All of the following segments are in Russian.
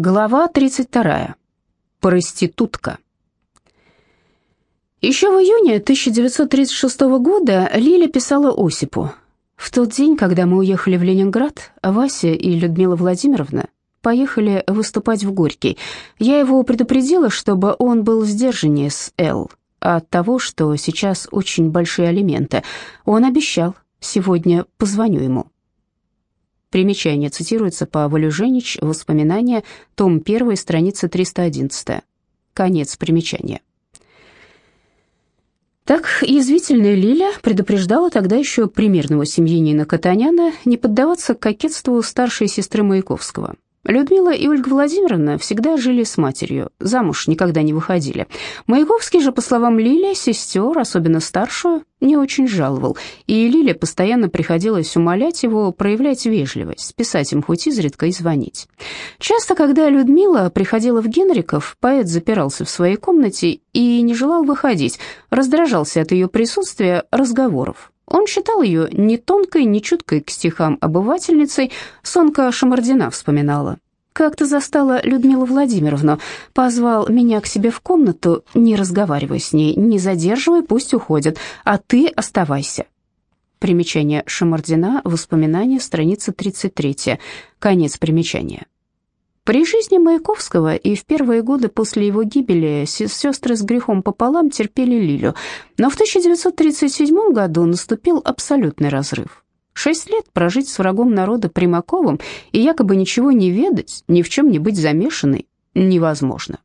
Глава 32. Проститутка. Еще в июне 1936 года Лиля писала Осипу. В тот день, когда мы уехали в Ленинград, Вася и Людмила Владимировна поехали выступать в Горький. Я его предупредила, чтобы он был сдержаннее с Эл от того, что сейчас очень большие алименты. Он обещал, сегодня позвоню ему. Примечание цитируется по Валюженич, воспоминания, том 1, страница 311. Конец примечания. Так язвительная Лиля предупреждала тогда еще примерного семьянина Катаняна не поддаваться кокетству старшей сестры Маяковского – Людмила и Ольга Владимировна всегда жили с матерью, замуж никогда не выходили. Маяковский же, по словам Лили, сестер, особенно старшую, не очень жаловал, и Лиле постоянно приходилось умолять его проявлять вежливость, писать им хоть изредка и звонить. Часто, когда Людмила приходила в Генриков, поэт запирался в своей комнате и не желал выходить, раздражался от ее присутствия разговоров. Он считал ее не тонкой, не чуткой к стихам обывательницей, Сонка Шамардина вспоминала. Как-то застала Людмилу Владимировну, позвал меня к себе в комнату, не разговаривай с ней, не задерживай, пусть уходит, а ты оставайся. Примечание Шамардина, воспоминания, страница 33, конец примечания. При жизни Маяковского и в первые годы после его гибели сестры с грехом пополам терпели Лилю, но в 1937 году наступил абсолютный разрыв. Шесть лет прожить с врагом народа Примаковым и якобы ничего не ведать, ни в чем не быть замешанной невозможно.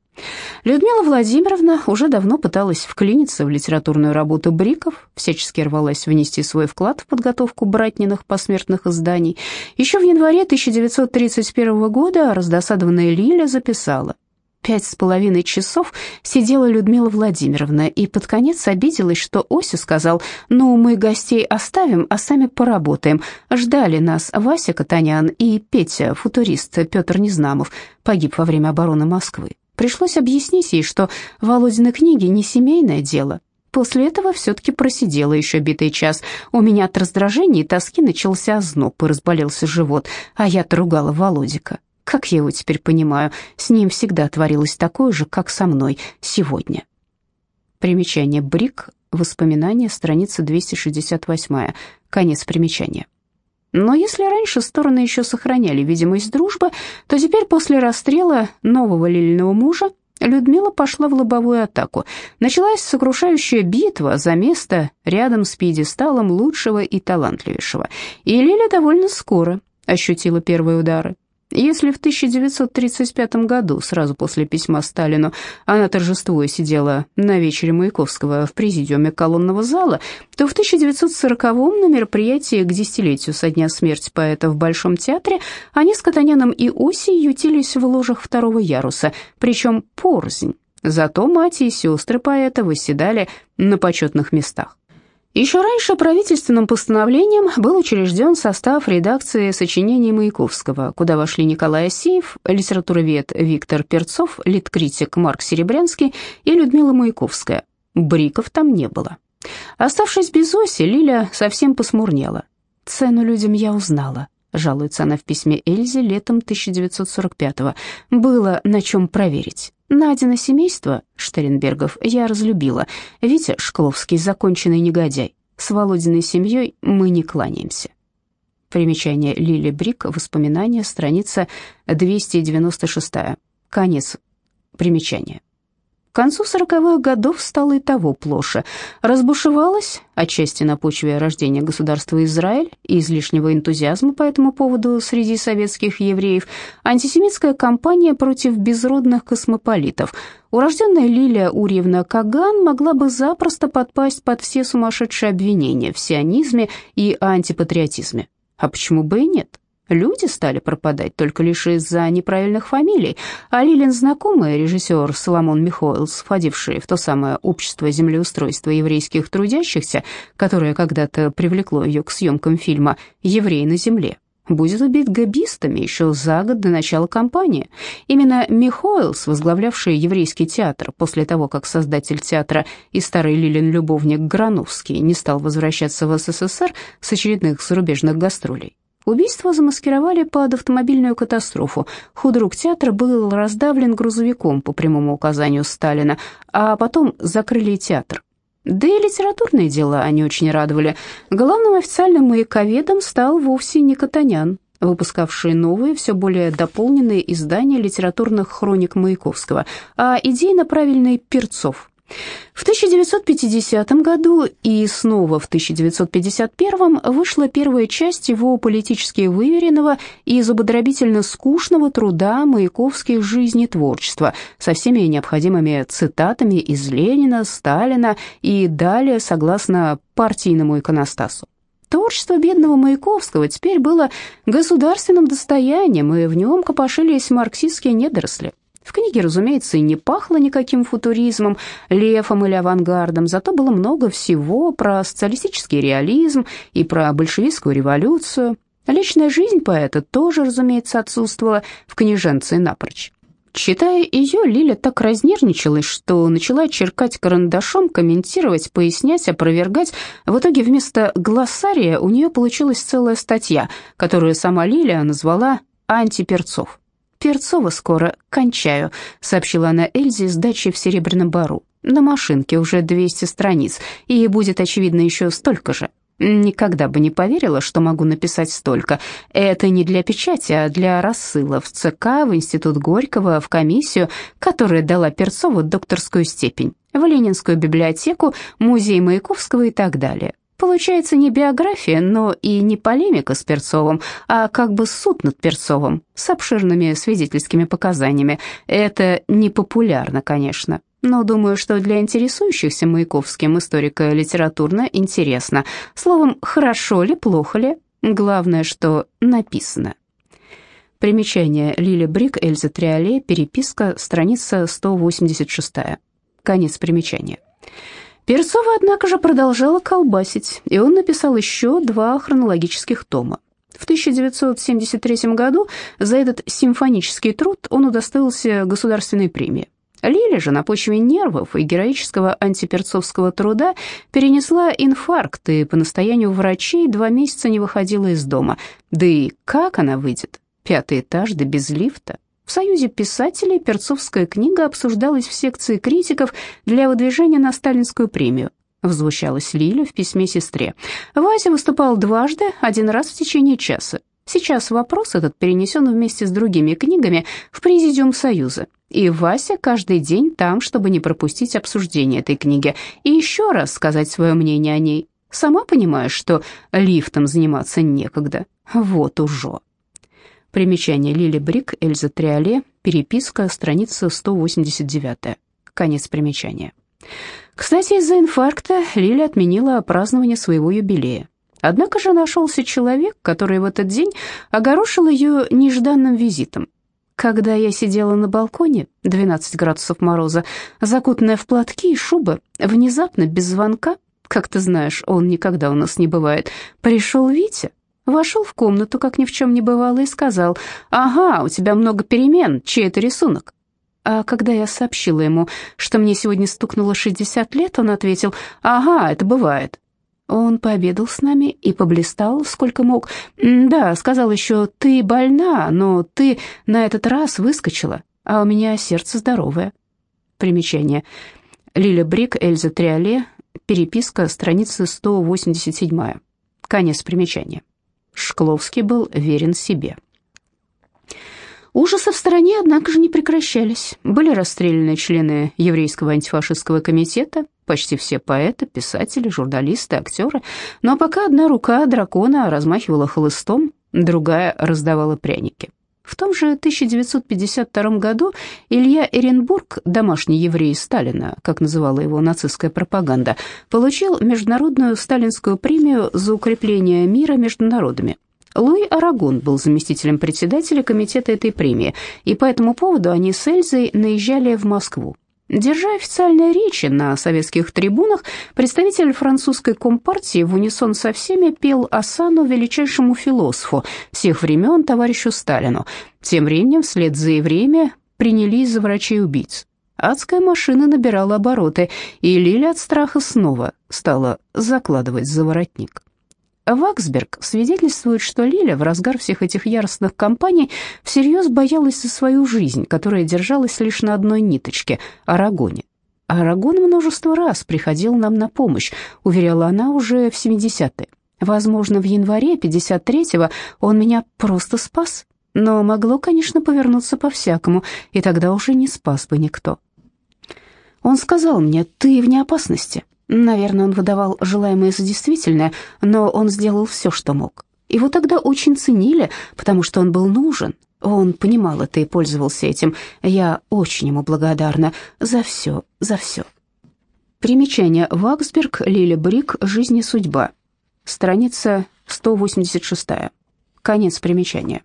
Людмила Владимировна уже давно пыталась вклиниться в литературную работу Бриков, всячески рвалась внести свой вклад в подготовку братниных посмертных изданий. Еще в январе 1931 года раздосадованная Лиля записала Пять с половиной часов сидела Людмила Владимировна и под конец обиделась, что Ося сказал, «Ну, мы гостей оставим, а сами поработаем». Ждали нас Вася Катанян и Петя, футурист Петр Незнамов, погиб во время обороны Москвы. Пришлось объяснить ей, что Володины книги не семейное дело. После этого все-таки просидела еще битый час. У меня от раздражения и тоски начался озноб и разболелся живот, а я-то ругала Володика. Как я его теперь понимаю, с ним всегда творилось такое же, как со мной сегодня. Примечание Брик, воспоминания, страница 268, конец примечания. Но если раньше стороны еще сохраняли видимость дружбы, то теперь после расстрела нового Лилиного мужа Людмила пошла в лобовую атаку. Началась сокрушающая битва за место рядом с пьедесталом лучшего и талантливейшего. И Лиля довольно скоро ощутила первые удары. Если в 1935 году, сразу после письма Сталину, она торжествуя сидела на вечере Маяковского в президиуме колонного зала, то в 1940-м на мероприятии к десятилетию со дня смерти поэта в Большом театре они с Катаняном и Осей ютились в ложах второго яруса, причем порознь. Зато мать и сестры поэта восседали на почетных местах. Еще раньше правительственным постановлением был учрежден состав редакции сочинений Маяковского, куда вошли Николай Асеев, литературовед Виктор Перцов, литкритик Марк Серебрянский и Людмила Маяковская. Бриков там не было. Оставшись без оси, Лиля совсем посмурнела. «Цену людям я узнала», — жалуется она в письме Эльзе летом 1945-го. «Было на чем проверить». Надина семейство Штеренбергов я разлюбила. Витя Шкловский законченный негодяй. С Володиной семьей мы не кланяемся. Примечание Лили Брик, воспоминания, страница 296. Конец примечания. К концу сороковых годов стало и того плоше. Разбушевалась, отчасти на почве рождения государства Израиль и излишнего энтузиазма по этому поводу среди советских евреев, антисемитская кампания против безродных космополитов. Урожденная Лилия Урьевна Каган могла бы запросто подпасть под все сумасшедшие обвинения в сионизме и антипатриотизме. А почему бы и нет? Люди стали пропадать только лишь из-за неправильных фамилий, а Лилин знакомый, режиссер Соломон Михоэлс, входивший в то самое общество землеустройства еврейских трудящихся, которое когда-то привлекло ее к съемкам фильма «Евреи на земле», будет убит габистами еще за год до начала кампании. Именно Михоэлс, возглавлявший еврейский театр после того, как создатель театра и старый Лилин любовник Грановский не стал возвращаться в СССР с очередных зарубежных гастролей, Убийство замаскировали под автомобильную катастрофу. Худрук театра был раздавлен грузовиком по прямому указанию Сталина, а потом закрыли театр. Да и литературные дела они очень радовали. Главным официальным маяковедом стал вовсе не Катанян, выпускавший новые, все более дополненные издания литературных хроник Маяковского, а идейно правильный Перцов – в 1950 году и снова в 1951 вышла первая часть его политически выверенного и зубодробительно скучного труда «Маяковских жизни творчества» со всеми необходимыми цитатами из Ленина, Сталина и далее согласно партийному иконостасу. Творчество бедного Маяковского теперь было государственным достоянием, и в нем копошились марксистские недоросли. В книге, разумеется, и не пахло никаким футуризмом, лефом или авангардом, зато было много всего про социалистический реализм и про большевистскую революцию. Личная жизнь поэта тоже, разумеется, отсутствовала в книженце напрочь. Читая ее, Лиля так разнервничалась, что начала черкать карандашом, комментировать, пояснять, опровергать. В итоге вместо глоссария у нее получилась целая статья, которую сама Лиля назвала «Антиперцов». «Перцова скоро, кончаю», — сообщила она Эльзе с дачи в Серебряном Бару. «На машинке уже 200 страниц, и будет, очевидно, еще столько же». Никогда бы не поверила, что могу написать столько. Это не для печати, а для рассыла в ЦК, в Институт Горького, в комиссию, которая дала Перцову докторскую степень, в Ленинскую библиотеку, музей Маяковского и так далее. Получается не биография, но и не полемика с Перцовым, а как бы суд над Перцовым с обширными свидетельскими показаниями. Это непопулярно, конечно, но думаю, что для интересующихся Маяковским историка литературно интересно. Словом, хорошо ли, плохо ли, главное, что написано. Примечание Лили Брик, Эльза Триоле, переписка, страница 186. Конец примечания. Перцова, однако же, продолжала колбасить, и он написал еще два хронологических тома. В 1973 году за этот симфонический труд он удостоился государственной премии. Лиля же на почве нервов и героического антиперцовского труда перенесла инфаркт и по настоянию врачей два месяца не выходила из дома. Да и как она выйдет? Пятый этаж, да без лифта. В Союзе писателей Перцовская книга обсуждалась в секции критиков для выдвижения на сталинскую премию. Возмущалась Лиля в письме сестре. Вася выступал дважды, один раз в течение часа. Сейчас вопрос этот перенесен вместе с другими книгами в Президиум Союза. И Вася каждый день там, чтобы не пропустить обсуждение этой книги и еще раз сказать свое мнение о ней. Сама понимаешь, что лифтом заниматься некогда. Вот уже. Примечание Лили Брик, Эльза Триоле, переписка, страница 189. Конец примечания. Кстати, из-за инфаркта Лили отменила празднование своего юбилея. Однако же нашелся человек, который в этот день огорошил ее нежданным визитом. Когда я сидела на балконе, 12 градусов мороза, закутанная в платки и шубы, внезапно, без звонка, как ты знаешь, он никогда у нас не бывает, пришел Витя, Вошел в комнату, как ни в чем не бывало, и сказал, «Ага, у тебя много перемен, чей это рисунок?» А когда я сообщила ему, что мне сегодня стукнуло 60 лет, он ответил, «Ага, это бывает». Он пообедал с нами и поблистал, сколько мог. Да, сказал еще, «Ты больна, но ты на этот раз выскочила, а у меня сердце здоровое». Примечание. Лиля Брик, Эльза Триоле, переписка, страница 187. Конец примечания. Шкловский был верен себе. Ужасы в стране, однако же, не прекращались. Были расстреляны члены еврейского антифашистского комитета, почти все поэты, писатели, журналисты, актеры. Но пока одна рука дракона размахивала хлыстом, другая раздавала пряники. В том же 1952 году Илья Эренбург, домашний еврей Сталина, как называла его нацистская пропаганда, получил международную сталинскую премию за укрепление мира между народами. Луи Арагон был заместителем председателя комитета этой премии, и по этому поводу они с Эльзой наезжали в Москву. Держа официальные речи на советских трибунах, представитель французской компартии в унисон со всеми пел осану величайшему философу всех времен товарищу Сталину. Тем временем, вслед за евреями, принялись за врачей-убийц. Адская машина набирала обороты, и Лиля от страха снова стала закладывать за воротник. Ваксберг свидетельствует, что Лиля в разгар всех этих яростных кампаний всерьез боялась за свою жизнь, которая держалась лишь на одной ниточке – Арагоне. Арагон множество раз приходил нам на помощь, уверяла она уже в 70-е. Возможно, в январе 53-го он меня просто спас, но могло, конечно, повернуться по-всякому, и тогда уже не спас бы никто. Он сказал мне, ты вне опасности. Наверное, он выдавал желаемое за действительное, но он сделал все, что мог. Его тогда очень ценили, потому что он был нужен. Он понимал это и пользовался этим. Я очень ему благодарна за все, за все. Примечание. Ваксберг, Лиля Брик, «Жизнь и судьба». Страница 186. Конец примечания.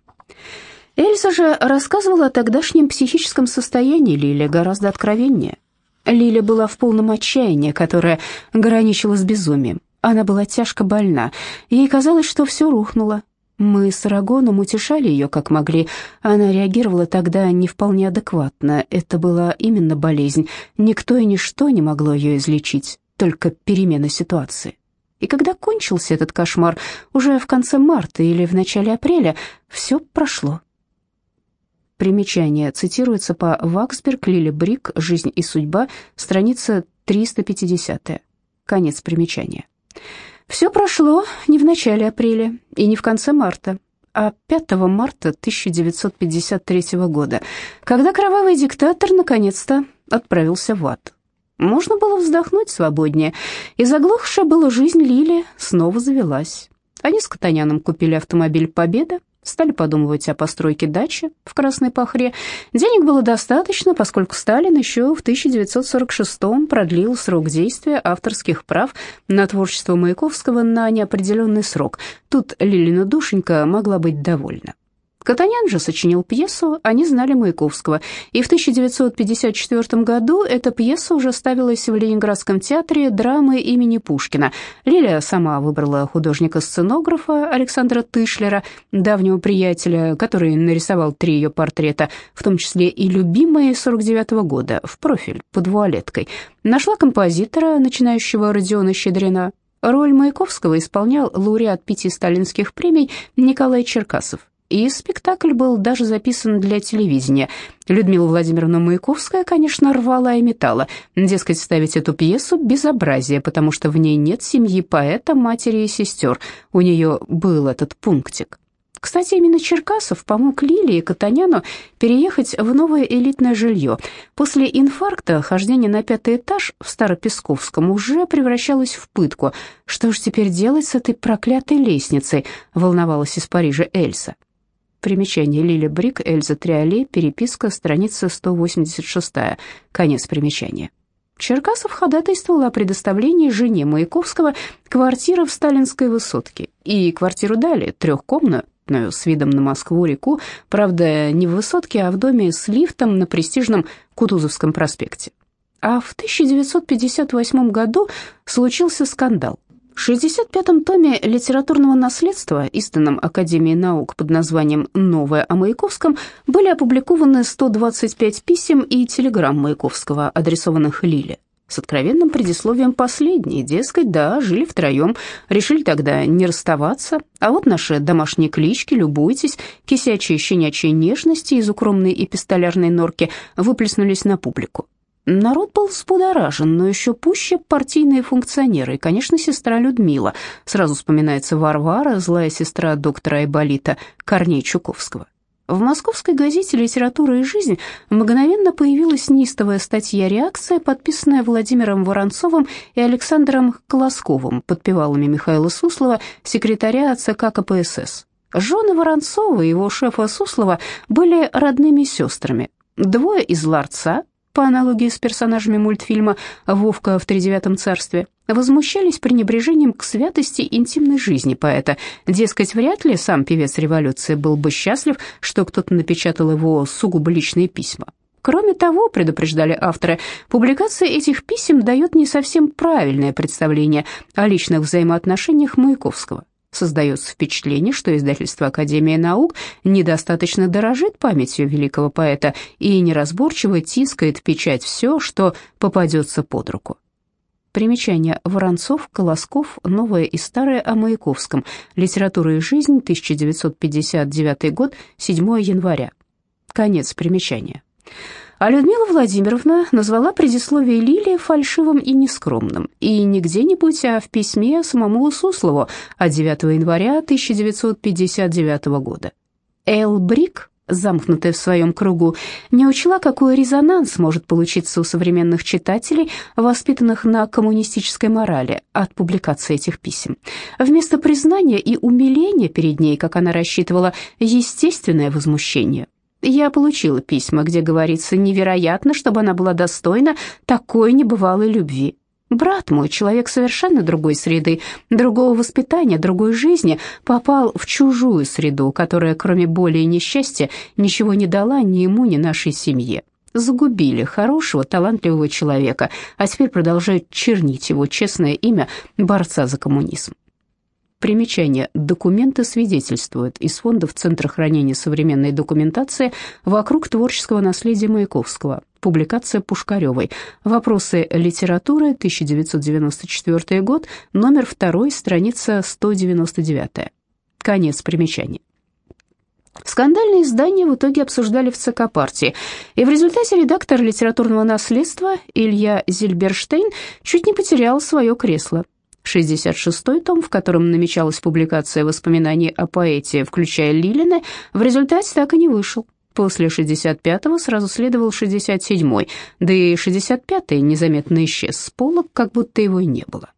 Эльза же рассказывала о тогдашнем психическом состоянии Лили гораздо откровеннее. Лиля была в полном отчаянии, которое граничило с безумием. Она была тяжко больна. Ей казалось, что все рухнуло. Мы с Арагоном утешали ее, как могли. Она реагировала тогда не вполне адекватно. Это была именно болезнь. Никто и ничто не могло ее излечить, только перемена ситуации. И когда кончился этот кошмар, уже в конце марта или в начале апреля, все прошло. Примечание цитируется по Ваксберг, Лили Брик, «Жизнь и судьба», страница 350. Конец примечания. Все прошло не в начале апреля и не в конце марта, а 5 марта 1953 года, когда кровавый диктатор наконец-то отправился в ад. Можно было вздохнуть свободнее, и заглохшая была жизнь Лили снова завелась. Они с Катаняном купили автомобиль «Победа», Стали подумывать о постройке дачи в Красной Пахре. Денег было достаточно, поскольку Сталин еще в 1946-м продлил срок действия авторских прав на творчество Маяковского на неопределенный срок. Тут Лилина душенька могла быть довольна. Катанян же сочинил пьесу «Они знали Маяковского», и в 1954 году эта пьеса уже ставилась в Ленинградском театре драмы имени Пушкина. Лилия сама выбрала художника-сценографа Александра Тышлера, давнего приятеля, который нарисовал три ее портрета, в том числе и любимые 49 -го года, в профиль, под вуалеткой. Нашла композитора, начинающего Родиона Щедрина. Роль Маяковского исполнял лауреат пяти сталинских премий Николай Черкасов и спектакль был даже записан для телевидения. Людмила Владимировна Маяковская, конечно, рвала и металла. Дескать, ставить эту пьесу – безобразие, потому что в ней нет семьи поэта, матери и сестер. У нее был этот пунктик. Кстати, именно Черкасов помог Лилии и Катаняну переехать в новое элитное жилье. После инфаркта хождение на пятый этаж в Старопесковском уже превращалось в пытку. Что ж теперь делать с этой проклятой лестницей, волновалась из Парижа Эльса. Примечание Лили Брик, Эльза Триоле, переписка, страница 186, конец примечания. Черкасов ходатайствовал о предоставлении жене Маяковского квартиры в Сталинской высотке, и квартиру дали, трехкомнатную, с видом на Москву-реку, правда, не в высотке, а в доме с лифтом на престижном Кутузовском проспекте. А в 1958 году случился скандал. В 65-м томе литературного наследства, изданном Академией наук под названием «Новое о Маяковском», были опубликованы 125 писем и телеграмм Маяковского, адресованных Лиле. С откровенным предисловием последней, дескать, да, жили втроем, решили тогда не расставаться, а вот наши домашние клички, любуйтесь, кисячие щенячьи нежности из укромной эпистолярной норки выплеснулись на публику. Народ был взбудоражен, но еще пуще партийные функционеры и, конечно, сестра Людмила. Сразу вспоминается Варвара, злая сестра доктора Айболита Корней Чуковского. В московской газете «Литература и жизнь» мгновенно появилась неистовая статья «Реакция», подписанная Владимиром Воронцовым и Александром Колосковым, подпевалами Михаила Суслова, секретаря ЦК КПСС. Жены Воронцова и его шефа Суслова были родными сестрами. Двое из ларца, по аналогии с персонажами мультфильма «Вовка в тридевятом царстве», возмущались пренебрежением к святости интимной жизни поэта. Дескать, вряд ли сам певец революции был бы счастлив, что кто-то напечатал его сугубо личные письма. Кроме того, предупреждали авторы, публикация этих писем дает не совсем правильное представление о личных взаимоотношениях Маяковского. Создается впечатление, что издательство Академия наук недостаточно дорожит памятью великого поэта и неразборчиво тискает в печать все, что попадется под руку. Примечание Воронцов, Колосков, новое и старое о Маяковском. Литература и жизнь, 1959 год, 7 января. Конец примечания. А Людмила Владимировна назвала предисловие Лилии фальшивым и нескромным, и не где-нибудь, а в письме самому Суслову от 9 января 1959 года. Эл Брик замкнутая в своем кругу, не учла, какой резонанс может получиться у современных читателей, воспитанных на коммунистической морали, от публикации этих писем. Вместо признания и умиления перед ней, как она рассчитывала, естественное возмущение. Я получила письма, где говорится, невероятно, чтобы она была достойна такой небывалой любви. Брат мой, человек совершенно другой среды, другого воспитания, другой жизни, попал в чужую среду, которая, кроме боли и несчастья, ничего не дала ни ему, ни нашей семье. Загубили хорошего, талантливого человека, а теперь продолжают чернить его честное имя борца за коммунизм. Примечание. Документы свидетельствуют из фондов Центра хранения современной документации вокруг творческого наследия Маяковского. Публикация Пушкаревой. Вопросы литературы, 1994 год, номер 2, страница 199. Конец примечания. Скандальные издания в итоге обсуждали в ЦК партии, и в результате редактор литературного наследства Илья Зильберштейн чуть не потерял свое кресло. 66-й том, в котором намечалась публикация воспоминаний о поэте, включая Лилина, в результате так и не вышел. После 65-го сразу следовал 67-й, да и 65-й незаметно исчез с полок, как будто его и не было.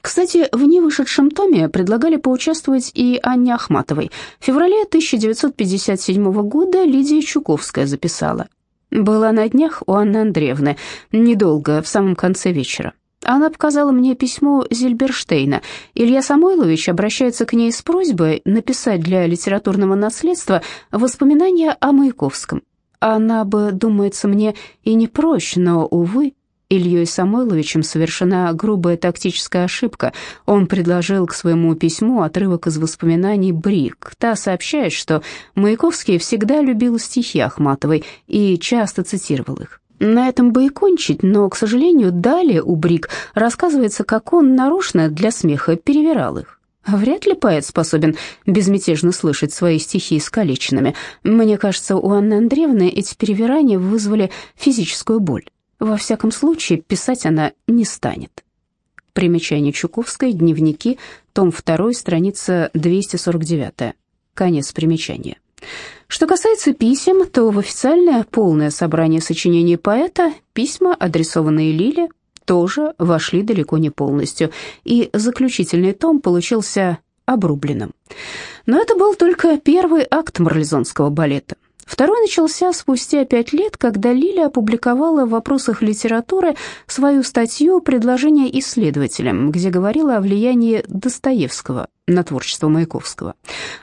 Кстати, в невышедшем томе предлагали поучаствовать и Анне Ахматовой. В феврале 1957 года Лидия Чуковская записала. «Была на днях у Анны Андреевны, недолго, в самом конце вечера. Она показала мне письмо Зильберштейна. Илья Самойлович обращается к ней с просьбой написать для литературного наследства воспоминания о Маяковском. Она бы, думается мне, и не прочь, но, увы, Ильей Самойловичем совершена грубая тактическая ошибка. Он предложил к своему письму отрывок из воспоминаний Брик. Та сообщает, что Маяковский всегда любил стихи Ахматовой и часто цитировал их. На этом бы и кончить, но, к сожалению, далее у Брик рассказывается, как он нарочно для смеха перевирал их. Вряд ли поэт способен безмятежно слышать свои стихи искалеченными. Мне кажется, у Анны Андреевны эти перевирания вызвали физическую боль. Во всяком случае, писать она не станет. Примечание Чуковской, дневники, том 2, страница 249. Конец примечания. Что касается писем, то в официальное полное собрание сочинений поэта письма, адресованные Лиле, тоже вошли далеко не полностью, и заключительный том получился обрубленным. Но это был только первый акт марлезонского балета. Второй начался спустя пять лет, когда Лиля опубликовала в «Вопросах литературы» свою статью «Предложение исследователям», где говорила о влиянии Достоевского на творчество Маяковского.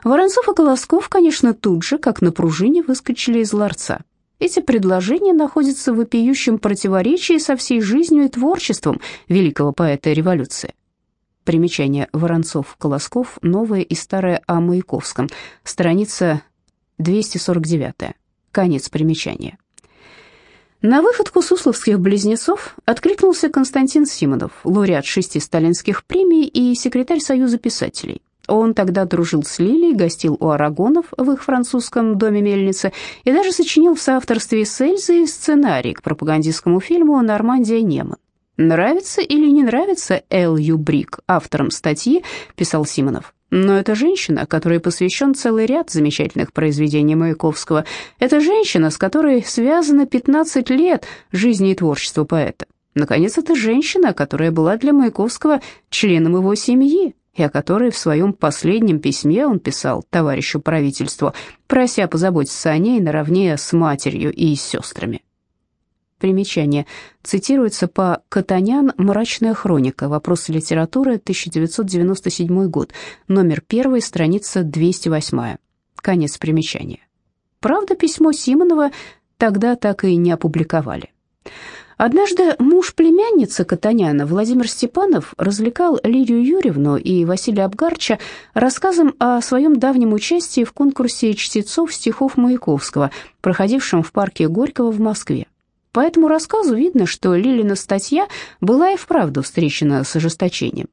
Воронцов и Колосков, конечно, тут же, как на пружине, выскочили из ларца. Эти предложения находятся в вопиющем противоречии со всей жизнью и творчеством великого поэта революции. Примечание Воронцов-Колосков, новое и старое о Маяковском, страница 249. Конец примечания. На выходку сусловских близнецов откликнулся Константин Симонов, лауреат шести сталинских премий и секретарь Союза писателей. Он тогда дружил с Лилией, гостил у Арагонов в их французском доме мельницы и даже сочинил в соавторстве с Эльзой сценарий к пропагандистскому фильму «Нормандия Неман». «Нравится или не нравится Эл Брик, автором статьи», писал Симонов. Но это женщина, которой посвящен целый ряд замечательных произведений Маяковского. Это женщина, с которой связано 15 лет жизни и творчества поэта. Наконец, это женщина, которая была для Маяковского членом его семьи, и о которой в своем последнем письме он писал товарищу правительству, прося позаботиться о ней наравне с матерью и сестрами. Примечание. Цитируется по Катанян «Мрачная хроника. Вопросы литературы. 1997 год». Номер 1, страница 208. Конец примечания. Правда, письмо Симонова тогда так и не опубликовали. Однажды муж племянницы Катаняна, Владимир Степанов, развлекал Лидию Юрьевну и Василия Абгарча рассказом о своем давнем участии в конкурсе чтецов стихов Маяковского, проходившем в парке Горького в Москве. По этому рассказу видно, что Лилина статья была и вправду встречена с ожесточением.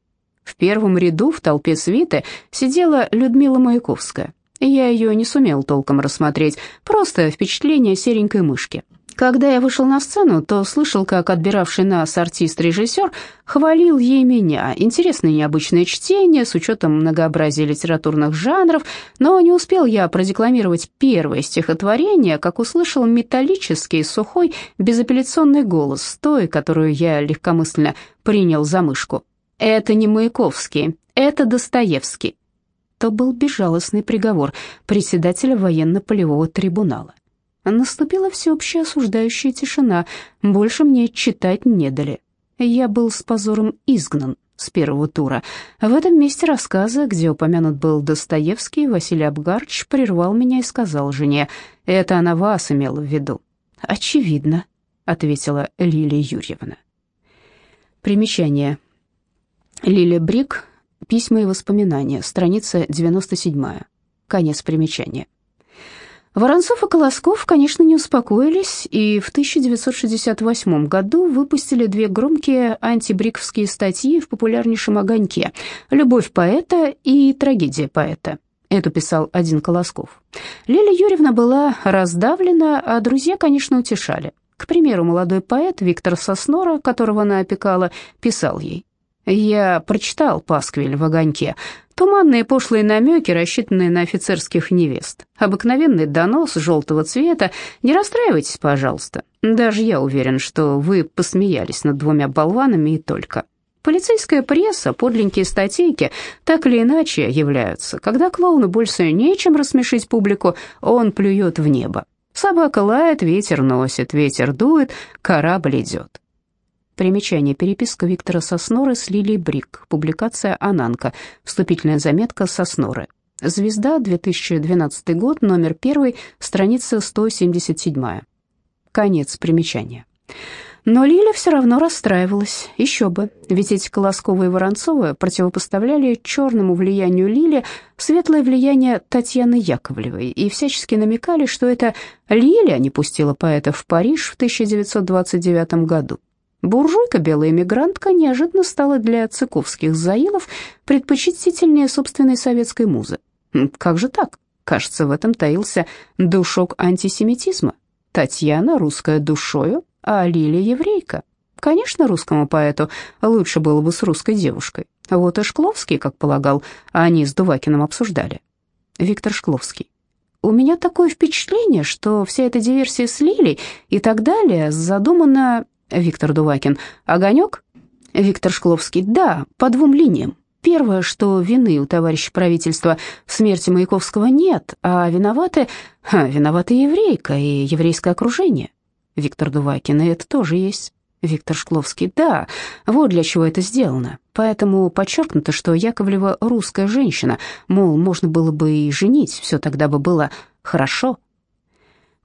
В первом ряду в толпе свиты сидела Людмила Маяковская. Я ее не сумел толком рассмотреть, просто впечатление серенькой мышки. Когда я вышел на сцену, то слышал, как отбиравший нас артист-режиссер хвалил ей меня. Интересное необычное чтение с учетом многообразия литературных жанров, но не успел я продекламировать первое стихотворение, как услышал металлический, сухой, безапелляционный голос, той, которую я легкомысленно принял за мышку. «Это не Маяковский, это Достоевский». То был безжалостный приговор председателя военно-полевого трибунала. Наступила всеобщая осуждающая тишина. Больше мне читать не дали. Я был с позором изгнан с первого тура. В этом месте рассказа, где упомянут был Достоевский, Василий Абгарч прервал меня и сказал жене, «Это она вас имела в виду». «Очевидно», — ответила Лилия Юрьевна. Примечание. Лилия Брик. Письма и воспоминания. Страница 97. Конец примечания. Воронцов и Колосков, конечно, не успокоились и в 1968 году выпустили две громкие антибриковские статьи в популярнейшем «Огоньке» «Любовь поэта» и «Трагедия поэта». Эту писал один Колосков. Лилия Юрьевна была раздавлена, а друзья, конечно, утешали. К примеру, молодой поэт Виктор Соснора, которого она опекала, писал ей я прочитал «Пасквиль» в огоньке. Туманные пошлые намеки, рассчитанные на офицерских невест. Обыкновенный донос желтого цвета. Не расстраивайтесь, пожалуйста. Даже я уверен, что вы посмеялись над двумя болванами и только. Полицейская пресса, подлинные статейки так или иначе являются. Когда клоуну больше нечем рассмешить публику, он плюет в небо. Собака лает, ветер носит, ветер дует, корабль идет. Примечание. Переписка Виктора Сосноры с Лилией Брик. Публикация «Ананка». Вступительная заметка Сосноры. «Звезда», 2012 год, номер 1, страница 177. Конец примечания. Но Лиля все равно расстраивалась. Еще бы, ведь эти Колосковы и Воронцовы противопоставляли черному влиянию Лили светлое влияние Татьяны Яковлевой и всячески намекали, что это Лиля не пустила поэта в Париж в 1929 году. Буржуйка, белая эмигрантка, неожиданно стала для цыковских заилов предпочтительнее собственной советской музы. Как же так? Кажется, в этом таился душок антисемитизма. Татьяна русская душою, а Лилия еврейка. Конечно, русскому поэту лучше было бы с русской девушкой. Вот и Шкловский, как полагал, они с Дувакиным обсуждали. Виктор Шкловский. У меня такое впечатление, что вся эта диверсия с Лилей и так далее задумана Виктор Дувакин. Огонек? Виктор Шкловский. Да, по двум линиям. Первое, что вины у товарища правительства в смерти Маяковского нет, а виноваты, ха, виноваты еврейка и еврейское окружение. Виктор Дувакин, и это тоже есть. Виктор Шкловский, да, вот для чего это сделано. Поэтому подчеркнуто, что Яковлева русская женщина, мол, можно было бы и женить, все тогда бы было хорошо.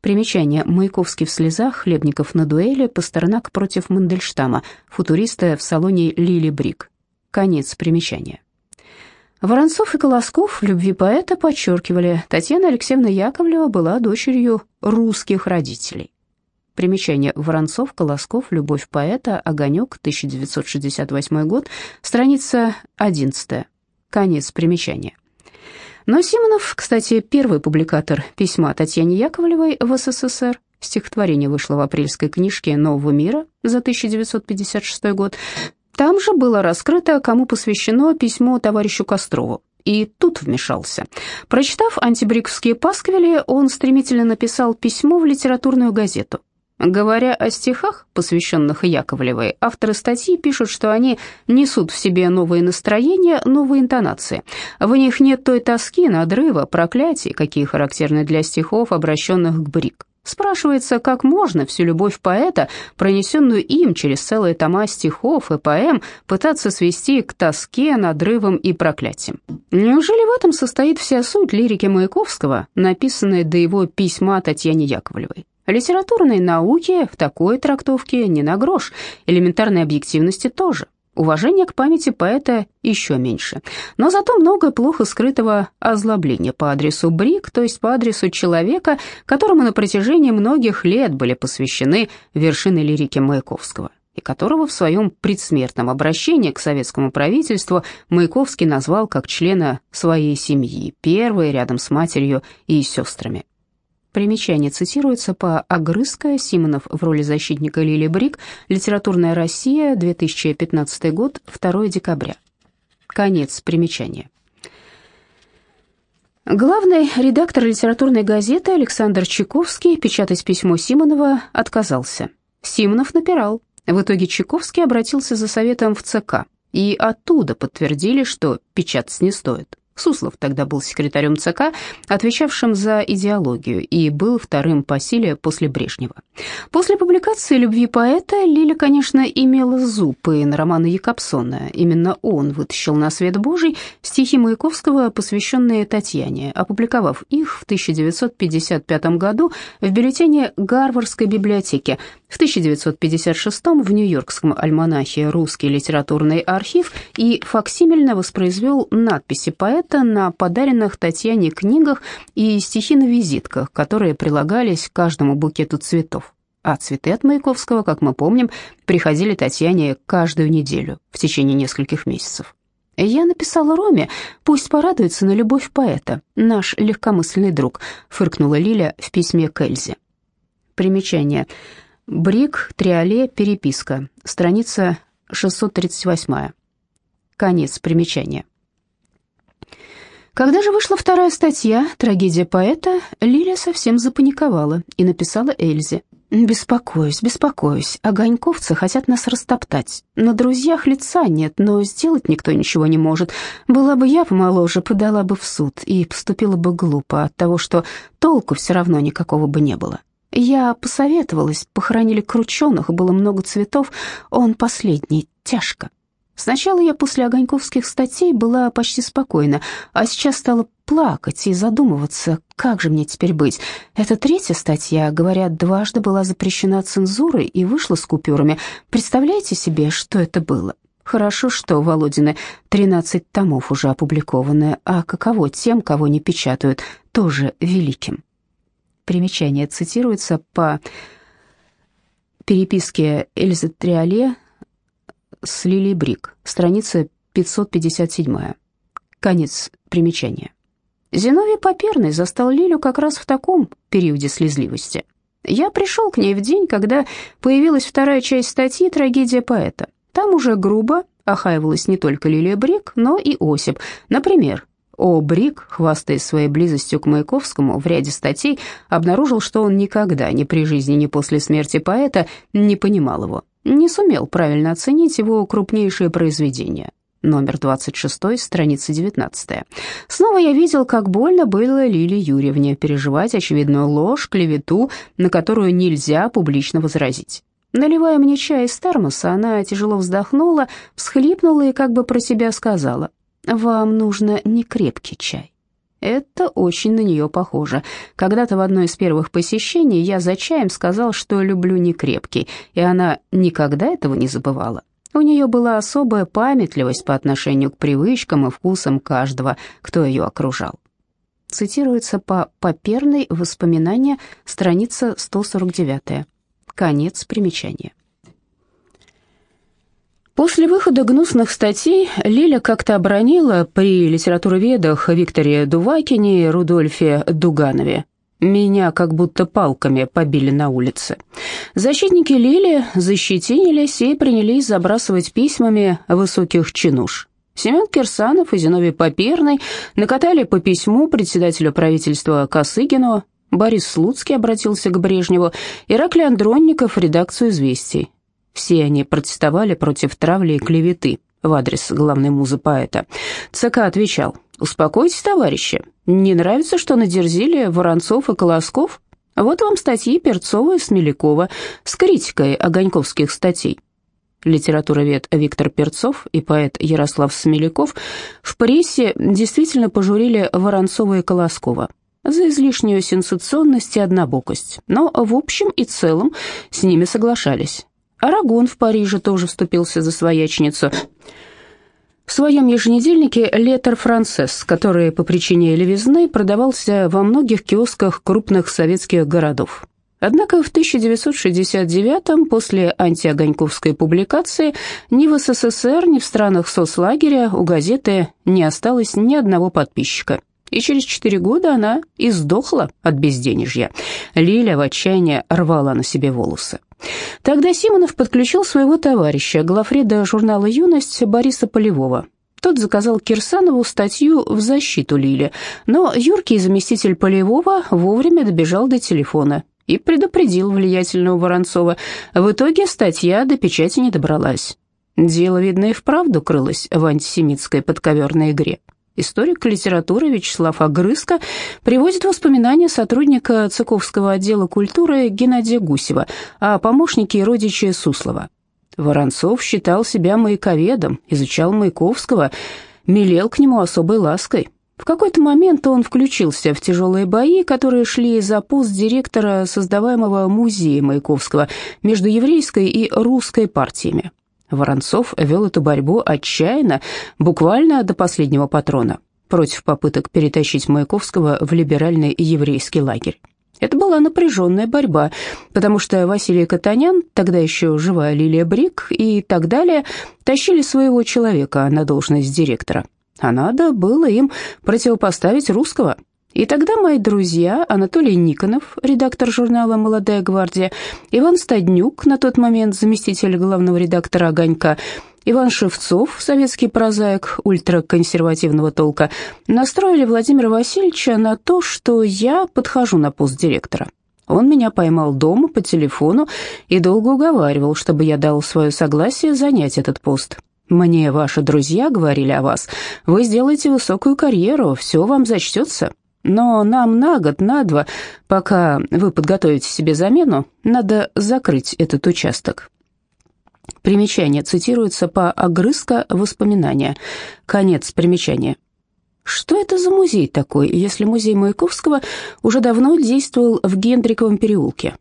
Примечание. Маяковский в слезах, Хлебников на дуэли, Пастернак против Мандельштама, футуристы в салоне Лили Брик. Конец примечания. Воронцов и Колосков любви поэта подчеркивали, Татьяна Алексеевна Яковлева была дочерью русских родителей. Примечание. Воронцов, Колосков, «Любовь поэта», «Огонек», 1968 год, страница 11. Конец примечания. Но Симонов, кстати, первый публикатор письма Татьяне Яковлевой в СССР, стихотворение вышло в апрельской книжке «Нового мира» за 1956 год, там же было раскрыто, кому посвящено письмо товарищу Кострову. И тут вмешался. Прочитав антибриковские пасквили, он стремительно написал письмо в литературную газету. Говоря о стихах, посвященных Яковлевой, авторы статьи пишут, что они несут в себе новые настроения, новые интонации. В них нет той тоски, надрыва, проклятий, какие характерны для стихов, обращенных к Брик. Спрашивается, как можно всю любовь поэта, пронесенную им через целые тома стихов и поэм, пытаться свести к тоске, надрывам и проклятиям. Неужели в этом состоит вся суть лирики Маяковского, написанной до его письма Татьяне Яковлевой? Литературной науке в такой трактовке не на грош, элементарной объективности тоже. Уважение к памяти поэта еще меньше. Но зато много плохо скрытого озлобления по адресу Брик, то есть по адресу человека, которому на протяжении многих лет были посвящены вершины лирики Маяковского и которого в своем предсмертном обращении к советскому правительству Маяковский назвал как члена своей семьи, первой рядом с матерью и сестрами. Примечание цитируется по Огрызко, Симонов в роли защитника Лили Брик, «Литературная Россия», 2015 год, 2 декабря. Конец примечания. Главный редактор литературной газеты Александр Чайковский печатать письмо Симонова отказался. Симонов напирал. В итоге Чайковский обратился за советом в ЦК, и оттуда подтвердили, что печатать не стоит. Суслов тогда был секретарем ЦК, отвечавшим за идеологию, и был вторым по силе после Брежнева. После публикации «Любви поэта» Лиля, конечно, имела зуб и на романа Якобсона. Именно он вытащил на свет Божий стихи Маяковского, посвященные Татьяне, опубликовав их в 1955 году в бюллетене Гарвардской библиотеки, в 1956 в Нью-Йоркском альманахе «Русский литературный архив» и факсимильно воспроизвел надписи поэта на подаренных Татьяне книгах и стихи на визитках, которые прилагались к каждому букету цветов. А цветы от Маяковского, как мы помним, приходили Татьяне каждую неделю в течение нескольких месяцев. «Я написала Роме, пусть порадуется на любовь поэта, наш легкомысленный друг», фыркнула Лиля в письме к Эльзе. Примечание – Брик, Триоле, переписка. Страница 638. Конец примечания. Когда же вышла вторая статья «Трагедия поэта», Лилия совсем запаниковала и написала Эльзе. «Беспокоюсь, беспокоюсь. Огоньковцы хотят нас растоптать. На друзьях лица нет, но сделать никто ничего не может. Была бы я помоложе, подала бы в суд и поступила бы глупо от того, что толку все равно никакого бы не было. Я посоветовалась, похоронили крученых, было много цветов, он последний, тяжко. Сначала я после огоньковских статей была почти спокойна, а сейчас стала плакать и задумываться, как же мне теперь быть. Эта третья статья, говорят, дважды была запрещена цензурой и вышла с купюрами. Представляете себе, что это было? Хорошо, что Володины 13 томов уже опубликованы, а каково тем, кого не печатают, тоже великим. Примечание цитируется по переписке Эльзы Триоле с Лили Брик, страница 557. Конец примечания. Зиновий Поперный застал Лилю как раз в таком периоде слезливости. Я пришел к ней в день, когда появилась вторая часть статьи «Трагедия поэта». Там уже грубо охаивалась не только Лилия Брик, но и Осип. Например, о. Брик, хвастаясь своей близостью к Маяковскому, в ряде статей обнаружил, что он никогда, ни при жизни, ни после смерти поэта, не понимал его, не сумел правильно оценить его крупнейшие произведения. Номер 26, страница 19. Снова я видел, как больно было Лиле Юрьевне переживать очевидную ложь, клевету, на которую нельзя публично возразить. Наливая мне чай из термоса, она тяжело вздохнула, всхлипнула и как бы про себя сказала, вам нужно не крепкий чай. Это очень на нее похоже. Когда-то в одно из первых посещений я за чаем сказал, что люблю не крепкий, и она никогда этого не забывала. У нее была особая памятливость по отношению к привычкам и вкусам каждого, кто ее окружал. Цитируется по Поперной воспоминания, страница 149. Конец примечания. После выхода гнусных статей Лиля как-то обронила при литературоведах Викторе Дувакине и Рудольфе Дуганове. Меня как будто палками побили на улице. Защитники Лили защитинились и принялись забрасывать письмами высоких чинуш. Семен Кирсанов и Зиновий Поперный накатали по письму председателю правительства Косыгину, Борис Слуцкий обратился к Брежневу, Ираклий Андронников редакцию «Известий». Все они протестовали против травли и клеветы в адрес главной музы поэта. ЦК отвечал, «Успокойтесь, товарищи, не нравится, что надерзили Воронцов и Колосков? Вот вам статьи Перцова и Смелякова с критикой огоньковских статей». Литературовед Виктор Перцов и поэт Ярослав Смеляков в прессе действительно пожурили Воронцова и Колоскова за излишнюю сенсационность и однобокость, но в общем и целом с ними соглашались. Арагон в Париже тоже вступился за свояченицу. В своем еженедельнике «Летер Францесс», который по причине левизны продавался во многих киосках крупных советских городов. Однако в 1969-м, после антиогоньковской публикации, ни в СССР, ни в странах соцлагеря у газеты не осталось ни одного подписчика. И через четыре года она издохла от безденежья. Лиля в отчаянии рвала на себе волосы. Тогда Симонов подключил своего товарища, главреда журнала «Юность» Бориса Полевого. Тот заказал Кирсанову статью в защиту Лили, но юркий заместитель Полевого вовремя добежал до телефона и предупредил влиятельного Воронцова. В итоге статья до печати не добралась. Дело, видно, и вправду крылось в антисемитской подковерной игре. Историк литературы Вячеслав Огрызко приводит воспоминания сотрудника Цыковского отдела культуры Геннадия Гусева о помощнике и родиче Суслова. Воронцов считал себя маяковедом, изучал Маяковского, милел к нему особой лаской. В какой-то момент он включился в тяжелые бои, которые шли за пост директора создаваемого музея Маяковского между еврейской и русской партиями. Воронцов вел эту борьбу отчаянно, буквально до последнего патрона, против попыток перетащить Маяковского в либеральный еврейский лагерь. Это была напряженная борьба, потому что Василий Катанян, тогда еще живая Лилия Брик и так далее, тащили своего человека на должность директора. А надо было им противопоставить русского – и тогда мои друзья Анатолий Никонов, редактор журнала «Молодая гвардия», Иван Стаднюк, на тот момент заместитель главного редактора «Огонька», Иван Шевцов, советский прозаик ультраконсервативного толка, настроили Владимира Васильевича на то, что я подхожу на пост директора. Он меня поймал дома по телефону и долго уговаривал, чтобы я дал свое согласие занять этот пост. «Мне ваши друзья говорили о вас. Вы сделаете высокую карьеру, все вам зачтется. Но нам на год, на два, пока вы подготовите себе замену, надо закрыть этот участок. Примечание цитируется по огрызка воспоминания. Конец примечания. Что это за музей такой, если музей Маяковского уже давно действовал в Гендриковом переулке?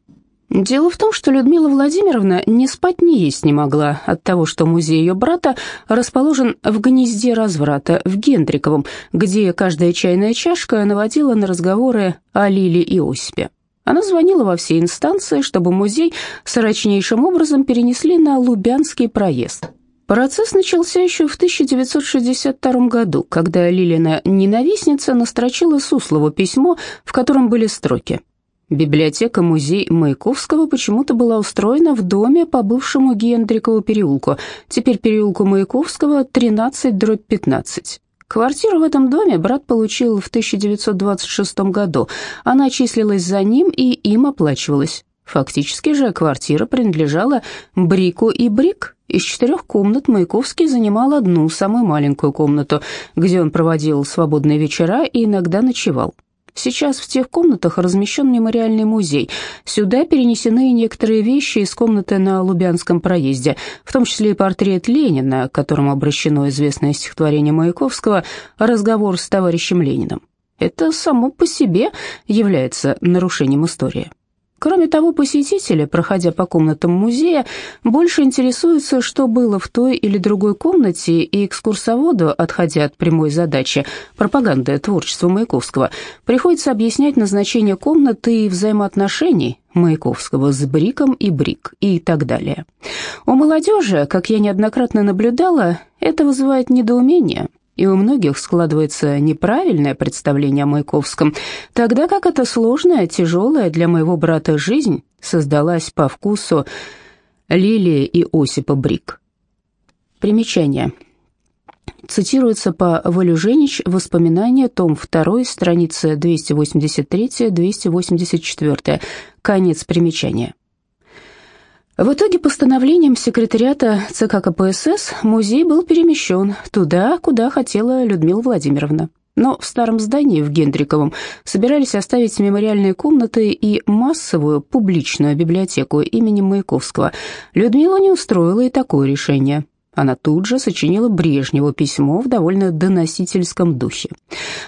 Дело в том, что Людмила Владимировна ни спать, ни есть не могла от того, что музей ее брата расположен в гнезде разврата в Гендриковом, где каждая чайная чашка наводила на разговоры о Лиле и Осипе. Она звонила во все инстанции, чтобы музей срочнейшим образом перенесли на Лубянский проезд. Процесс начался еще в 1962 году, когда Лилина ненавистница настрочила Суслову письмо, в котором были строки Библиотека-музей Маяковского почему-то была устроена в доме по бывшему Гендрикову переулку, теперь переулку Маяковского, 13-15. Квартиру в этом доме брат получил в 1926 году. Она числилась за ним и им оплачивалась. Фактически же квартира принадлежала Брику и Брик. Из четырех комнат Маяковский занимал одну, самую маленькую комнату, где он проводил свободные вечера и иногда ночевал. Сейчас в тех комнатах размещен мемориальный музей. Сюда перенесены некоторые вещи из комнаты на Лубянском проезде, в том числе и портрет Ленина, к которому обращено известное стихотворение Маяковского «Разговор с товарищем Лениным». Это само по себе является нарушением истории. Кроме того, посетители, проходя по комнатам музея, больше интересуются, что было в той или другой комнате, и экскурсоводу, отходя от прямой задачи пропаганды творчества Маяковского, приходится объяснять назначение комнаты и взаимоотношений Маяковского с Бриком и Брик и так далее. У молодежи, как я неоднократно наблюдала, это вызывает недоумение, и у многих складывается неправильное представление о Маяковском, тогда как эта сложная, тяжелая для моего брата жизнь создалась по вкусу Лилии и Осипа Брик. Примечание. Цитируется по Волю Женич воспоминания, том 2, страница 283-284, конец примечания. В итоге постановлением секретариата ЦК КПСС музей был перемещен туда, куда хотела Людмила Владимировна. Но в старом здании в Гендриковом собирались оставить мемориальные комнаты и массовую публичную библиотеку имени Маяковского. Людмила не устроила и такое решение. Она тут же сочинила Брежневу письмо в довольно доносительском духе.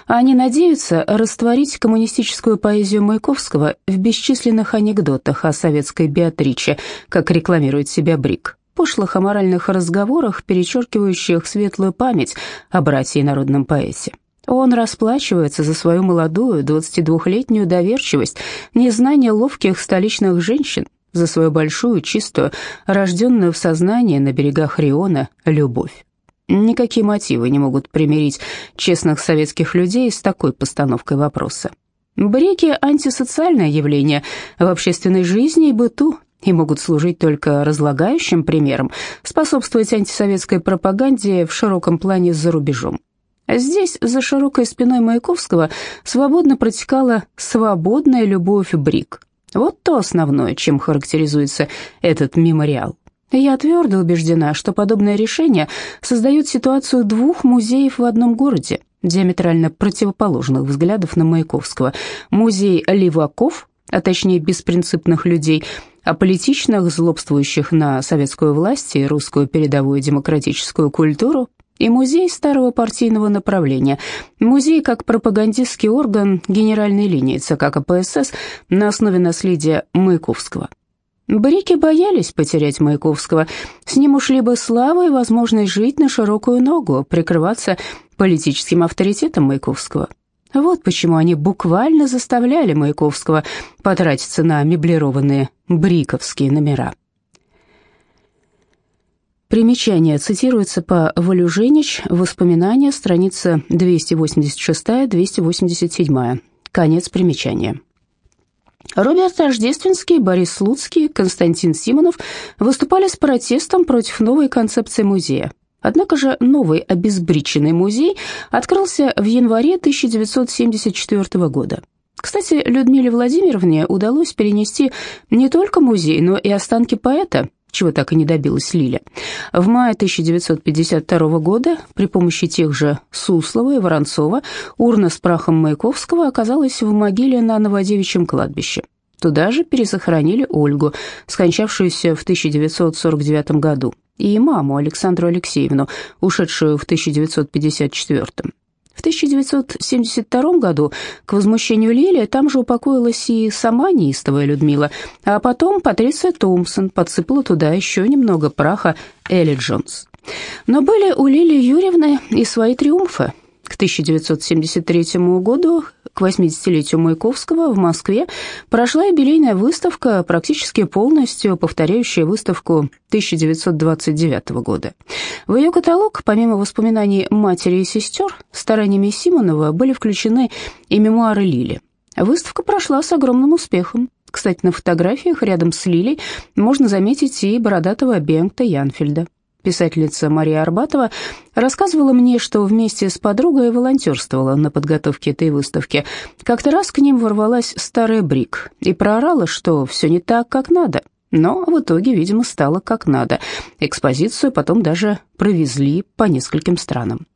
Они надеются растворить коммунистическую поэзию Маяковского в бесчисленных анекдотах о советской Беатриче, как рекламирует себя Брик, пошлых аморальных разговорах, перечеркивающих светлую память о брате и народном поэте. Он расплачивается за свою молодую, 22-летнюю доверчивость, незнание ловких столичных женщин, за свою большую, чистую, рожденную в сознании на берегах Риона, любовь. Никакие мотивы не могут примирить честных советских людей с такой постановкой вопроса. Бреки – антисоциальное явление в общественной жизни и быту, и могут служить только разлагающим примером, способствовать антисоветской пропаганде в широком плане за рубежом. Здесь, за широкой спиной Маяковского, свободно протекала свободная любовь Брик, вот то основное, чем характеризуется этот мемориал. Я твердо убеждена, что подобное решение создает ситуацию двух музеев в одном городе, диаметрально противоположных взглядов на Маяковского. Музей леваков, а точнее беспринципных людей, аполитичных, злобствующих на советскую власть и русскую передовую демократическую культуру, и музей старого партийного направления. Музей как пропагандистский орган генеральной линии ЦК КПСС на основе наследия Маяковского. Брики боялись потерять Маяковского. С ним ушли бы слава и возможность жить на широкую ногу, прикрываться политическим авторитетом Маяковского. Вот почему они буквально заставляли Маяковского потратиться на меблированные бриковские номера. Примечание цитируется по Валюженич, воспоминания, страница 286-287. Конец примечания. Роберт Рождественский, Борис Слуцкий, Константин Симонов выступали с протестом против новой концепции музея. Однако же новый обезбриченный музей открылся в январе 1974 года. Кстати, Людмиле Владимировне удалось перенести не только музей, но и останки поэта, чего так и не добилась Лиля. В мае 1952 года при помощи тех же Суслова и Воронцова урна с прахом Маяковского оказалась в могиле на Новодевичьем кладбище. Туда же пересохранили Ольгу, скончавшуюся в 1949 году, и маму Александру Алексеевну, ушедшую в 1954. В 1972 году, к возмущению Лили, там же упокоилась и сама неистовая Людмила, а потом Патриция Томпсон подсыпала туда еще немного праха Элли Джонс. Но были у Лили Юрьевны и свои триумфы. К 1973 году, к 80-летию Маяковского, в Москве прошла юбилейная выставка, практически полностью повторяющая выставку 1929 года. В ее каталог, помимо воспоминаний матери и сестер, стараниями Симонова были включены и мемуары Лили. Выставка прошла с огромным успехом. Кстати, на фотографиях рядом с Лилей можно заметить и бородатого Бенгта Янфельда. Писательница Мария Арбатова рассказывала мне, что вместе с подругой волонтерствовала на подготовке этой выставки. Как-то раз к ним ворвалась старая Брик и проорала, что все не так, как надо. Но в итоге, видимо, стало как надо. Экспозицию потом даже провезли по нескольким странам.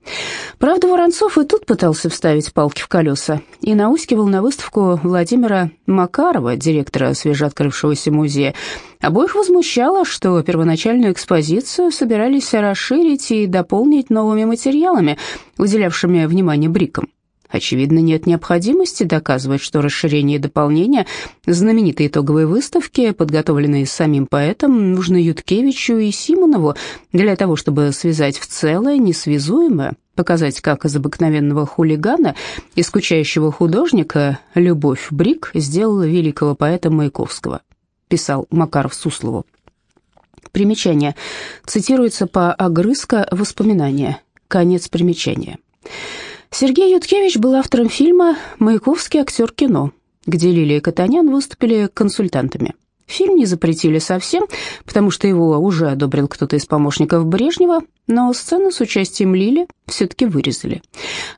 Правда, Воронцов и тут пытался вставить палки в колеса и наускивал на выставку Владимира Макарова, директора свежеоткрывшегося музея. Обоих возмущало, что первоначальную экспозицию собирались расширить и дополнить новыми материалами, уделявшими внимание брикам. Очевидно, нет необходимости доказывать, что расширение и дополнение знаменитой итоговой выставки, подготовленной самим поэтом, нужны Юткевичу и Симонову для того, чтобы связать в целое несвязуемое, показать, как из обыкновенного хулигана и скучающего художника Любовь Брик сделала великого поэта Маяковского, писал Макаров Суслову. Примечание. Цитируется по огрызка воспоминания. Конец примечания. Сергей Юткевич был автором фильма «Маяковский актер кино», где Лилия и Катанян выступили консультантами. Фильм не запретили совсем, потому что его уже одобрил кто-то из помощников Брежнева, но сцену с участием Лили все-таки вырезали.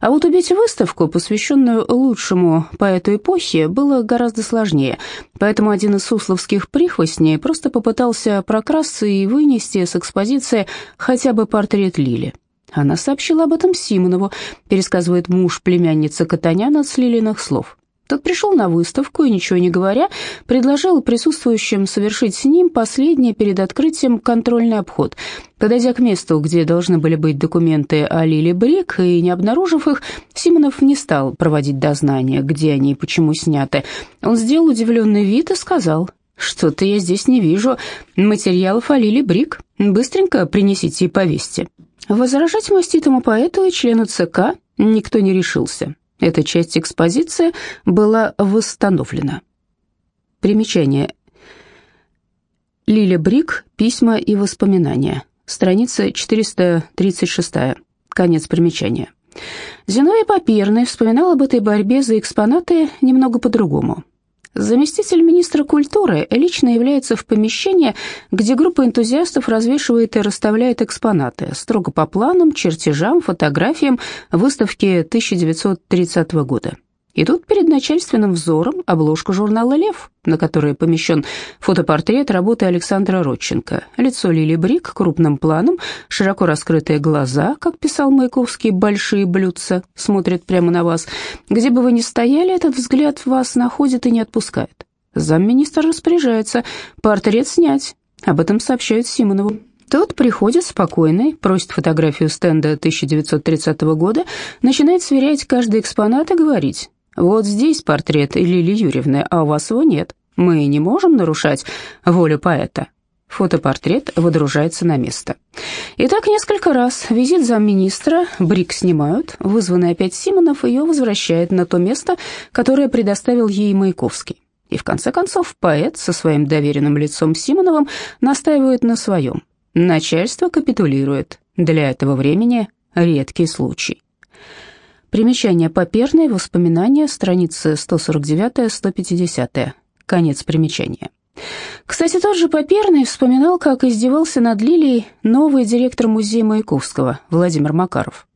А вот убить выставку, посвященную лучшему поэту эпохи, было гораздо сложнее, поэтому один из сусловских прихвостней просто попытался прокрасться и вынести с экспозиции хотя бы портрет Лили. Она сообщила об этом Симонову, пересказывает муж племянницы Катаняна с Лилиных слов. Тот пришел на выставку и, ничего не говоря, предложил присутствующим совершить с ним последний перед открытием контрольный обход. Подойдя к месту, где должны были быть документы о Лили Брик, и не обнаружив их, Симонов не стал проводить дознание, где они и почему сняты. Он сделал удивленный вид и сказал, «Что-то я здесь не вижу материалов о Лили Брик. Быстренько принесите и повесьте». Возражать маститому поэту и члену ЦК никто не решился. Эта часть экспозиции была восстановлена. Примечание. Лиля Брик. Письма и воспоминания. Страница 436. Конец примечания. Зиновий Паперный вспоминал об этой борьбе за экспонаты немного по-другому. Заместитель министра культуры лично является в помещении, где группа энтузиастов развешивает и расставляет экспонаты, строго по планам, чертежам, фотографиям выставки 1930 года. И тут перед начальственным взором обложка журнала «Лев», на которой помещен фотопортрет работы Александра Родченко. Лицо Лили Брик крупным планом, широко раскрытые глаза, как писал Маяковский, большие блюдца, смотрят прямо на вас. Где бы вы ни стояли, этот взгляд вас находит и не отпускает. Замминистра распоряжается портрет снять. Об этом сообщают Симонову. Тот приходит спокойный, просит фотографию стенда 1930 года, начинает сверять каждый экспонат и говорить вот здесь портрет Лили Юрьевны, а у вас его нет. Мы не можем нарушать волю поэта. Фотопортрет выдружается на место. И так несколько раз. Визит замминистра, брик снимают, вызванный опять Симонов ее возвращает на то место, которое предоставил ей Маяковский. И в конце концов поэт со своим доверенным лицом Симоновым настаивает на своем. Начальство капитулирует. Для этого времени редкий случай. Примечание Паперной, воспоминания, страницы 149-150. Конец примечания. Кстати, тот же Паперный вспоминал, как издевался над Лилией новый директор музея Маяковского Владимир Макаров.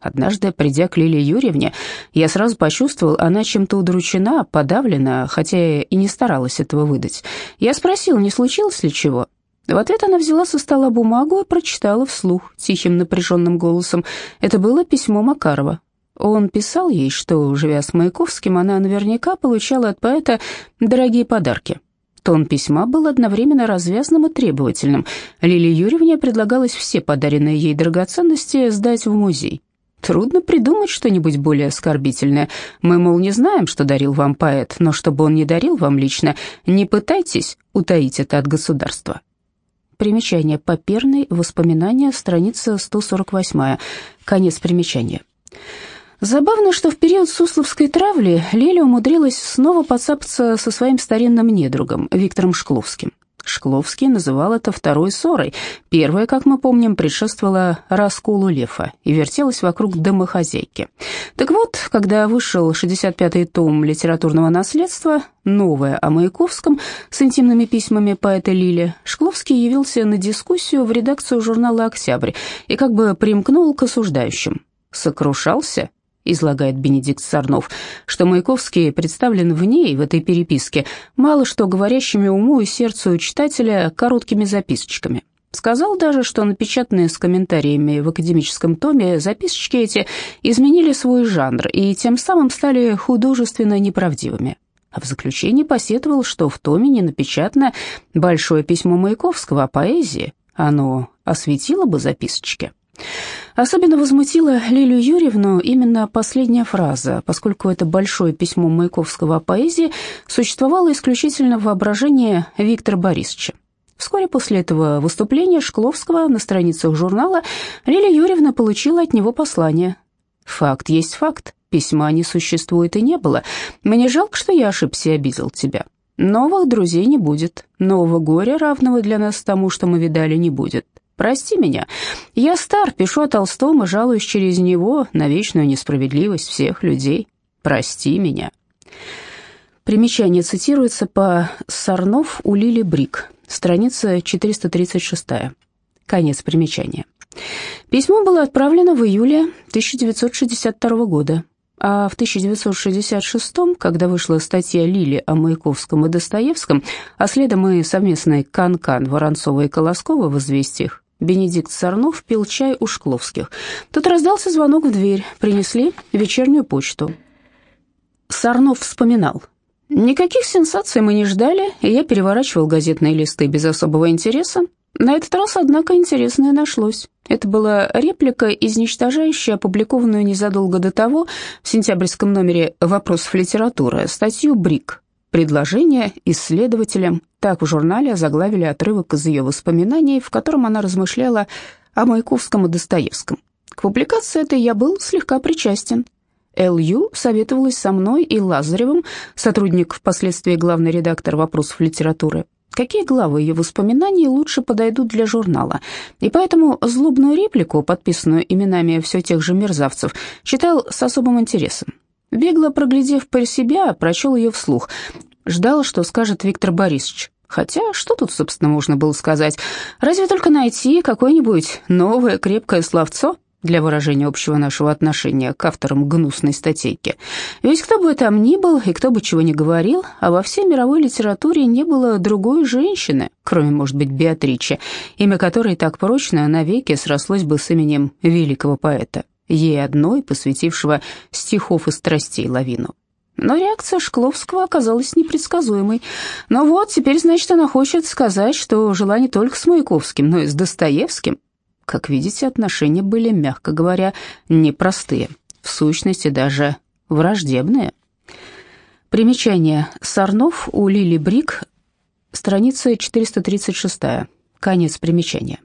Однажды, придя к Лилии Юрьевне, я сразу почувствовал, она чем-то удручена, подавлена, хотя и не старалась этого выдать. Я спросил, не случилось ли чего. В ответ она взяла со стола бумагу и прочитала вслух, тихим напряженным голосом. Это было письмо Макарова. Он писал ей, что, живя с Маяковским, она наверняка получала от поэта дорогие подарки. Тон письма был одновременно развязным и требовательным. Лилии Юрьевне предлагалось все подаренные ей драгоценности сдать в музей. Трудно придумать что-нибудь более оскорбительное. Мы, мол, не знаем, что дарил вам поэт, но чтобы он не дарил вам лично, не пытайтесь утаить это от государства. Примечание Паперный, воспоминания, страница 148, конец примечания. Забавно, что в период сусловской травли Леля умудрилась снова подцапаться со своим старинным недругом Виктором Шкловским. Шкловский называл это второй ссорой. Первая, как мы помним, предшествовала расколу Лефа и вертелась вокруг домохозяйки. Так вот, когда вышел 65-й том литературного наследства, новое о Маяковском с интимными письмами поэта Лили, Шкловский явился на дискуссию в редакцию журнала «Октябрь» и как бы примкнул к осуждающим. Сокрушался излагает Бенедикт Сарнов, что Маяковский представлен в ней, в этой переписке, мало что говорящими уму и сердцу читателя короткими записочками. Сказал даже, что напечатанные с комментариями в академическом томе записочки эти изменили свой жанр и тем самым стали художественно неправдивыми. А в заключении посетовал, что в томе не напечатано большое письмо Маяковского о поэзии, оно осветило бы записочки. Особенно возмутила Лилию Юрьевну именно последняя фраза, поскольку это большое письмо Маяковского о поэзии существовало исключительно в воображении Виктора Борисовича. Вскоре после этого выступления Шкловского на страницах журнала Лилия Юрьевна получила от него послание. «Факт есть факт, письма не существует и не было. Мне жалко, что я ошибся и обидел тебя. Новых друзей не будет, нового горя, равного для нас тому, что мы видали, не будет. Прости меня. Я стар, пишу о Толстом и жалуюсь через него на вечную несправедливость всех людей. Прости меня. Примечание цитируется по Сарнов у Лили Брик, страница 436. Конец примечания. Письмо было отправлено в июле 1962 года, а в 1966, когда вышла статья Лили о Маяковском и Достоевском, а следом и совместный Канкан -кан Воронцова и Колоскова в «Известиях», Бенедикт Сорнов пил чай у Шкловских. Тут раздался звонок в дверь, принесли вечернюю почту. Сарнов вспоминал. Никаких сенсаций мы не ждали, и я переворачивал газетные листы без особого интереса. На этот раз, однако, интересное нашлось. Это была реплика, изничтожающая опубликованную незадолго до того в сентябрьском номере «Вопросов литературы» статью «Брик». Предложение исследователям. Так в журнале заглавили отрывок из ее воспоминаний, в котором она размышляла о Маяковском и Достоевском. К публикации этой я был слегка причастен. Л.Ю. советовалась со мной и Лазаревым, сотрудник, впоследствии главный редактор «Вопросов литературы», какие главы ее воспоминаний лучше подойдут для журнала, и поэтому злобную реплику, подписанную именами все тех же мерзавцев, читал с особым интересом. Бегло проглядев про себя, прочел ее вслух. Ждал, что скажет Виктор Борисович. Хотя, что тут, собственно, можно было сказать? Разве только найти какое-нибудь новое крепкое словцо? для выражения общего нашего отношения к авторам гнусной статейки. Ведь кто бы там ни был и кто бы чего ни говорил, а во всей мировой литературе не было другой женщины, кроме, может быть, Беатричи, имя которой так прочно навеки срослось бы с именем великого поэта, ей одной, посвятившего стихов и страстей лавину. Но реакция Шкловского оказалась непредсказуемой. Но вот, теперь, значит, она хочет сказать, что жила не только с Маяковским, но и с Достоевским, как видите, отношения были, мягко говоря, непростые, в сущности даже враждебные. Примечание. Сарнов у Лили Брик, страница 436, конец примечания.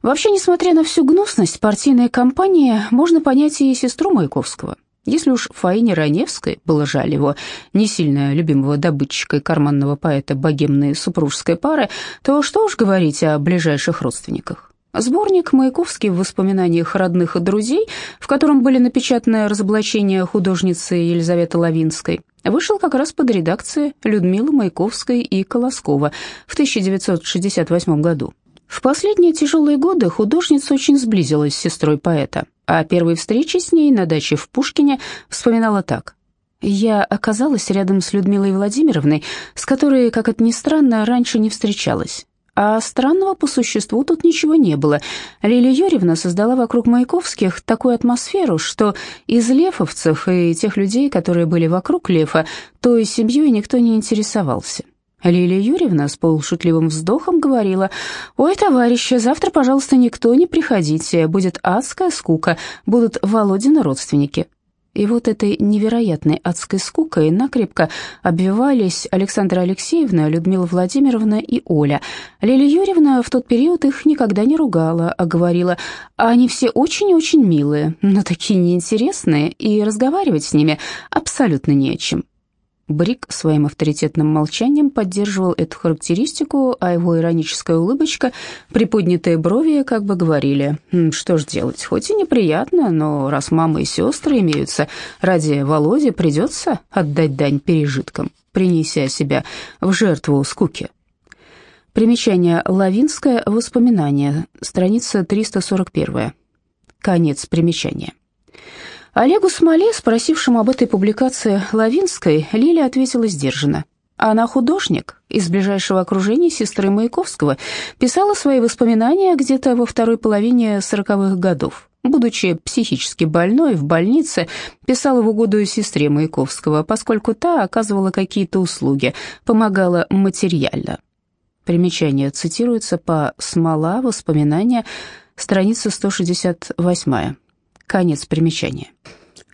Вообще, несмотря на всю гнусность партийной кампании, можно понять и сестру Маяковского. Если уж Фаине Раневской было жаль его, не сильно любимого добытчика и карманного поэта богемной супружеской пары, то что уж говорить о ближайших родственниках. Сборник Маяковский в воспоминаниях родных и друзей, в котором были напечатаны разоблачения художницы Елизаветы Лавинской, вышел как раз под редакцией Людмилы Маяковской и Колоскова в 1968 году. В последние тяжелые годы художница очень сблизилась с сестрой поэта, а первой встречи с ней на даче в Пушкине вспоминала так. «Я оказалась рядом с Людмилой Владимировной, с которой, как это ни странно, раньше не встречалась. А странного по существу тут ничего не было. Лилия Юрьевна создала вокруг Маяковских такую атмосферу, что из лефовцев и тех людей, которые были вокруг Лефа, той семьей никто не интересовался. Лилия Юрьевна с полушутливым вздохом говорила, «Ой, товарищи, завтра, пожалуйста, никто не приходите, будет адская скука, будут Володины родственники». И вот этой невероятной адской скукой накрепко обвивались Александра Алексеевна, Людмила Владимировна и Оля. Лилия Юрьевна в тот период их никогда не ругала, а говорила, они все очень-очень милые, но такие неинтересные, и разговаривать с ними абсолютно не о чем. Брик своим авторитетным молчанием поддерживал эту характеристику, а его ироническая улыбочка, приподнятые брови, как бы говорили, что ж делать, хоть и неприятно, но раз мама и сестры имеются, ради Володи придется отдать дань пережиткам, принеся себя в жертву скуки. Примечание Лавинское воспоминание, страница 341. Конец примечания. Олегу Смоле, спросившему об этой публикации Лавинской, Лиля ответила сдержанно. Она художник из ближайшего окружения сестры Маяковского, писала свои воспоминания где-то во второй половине сороковых годов. Будучи психически больной в больнице, писала в угоду сестре Маяковского, поскольку та оказывала какие-то услуги, помогала материально. Примечание цитируется по «Смола. Воспоминания», страница 168. Конец примечания.